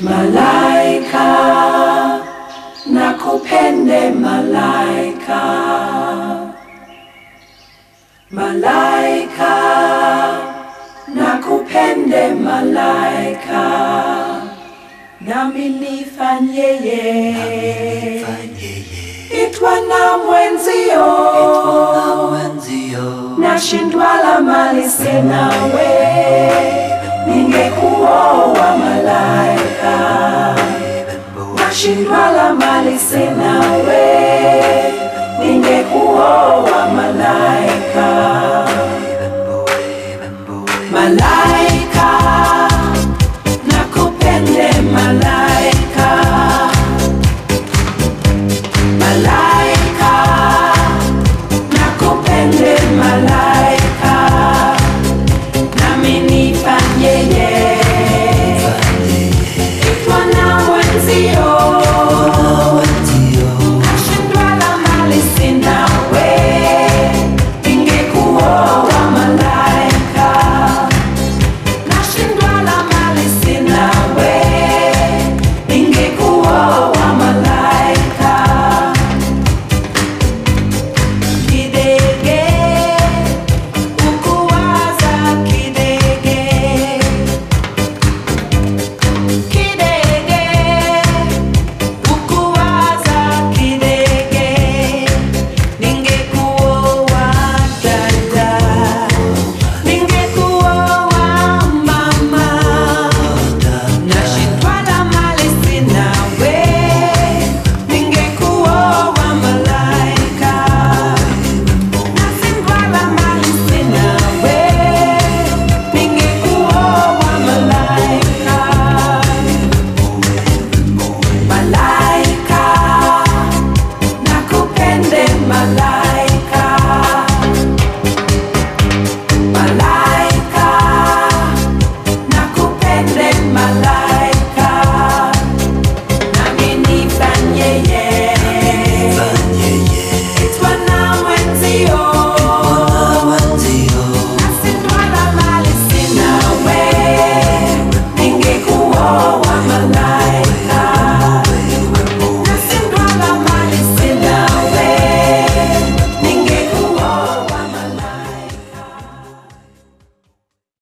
Malaika, nakupende malaika. Malaika, nakupende malaika. Nami nifanyeye, itwa na mwenzio, nashindwa la mali sinawe, ningekuoa la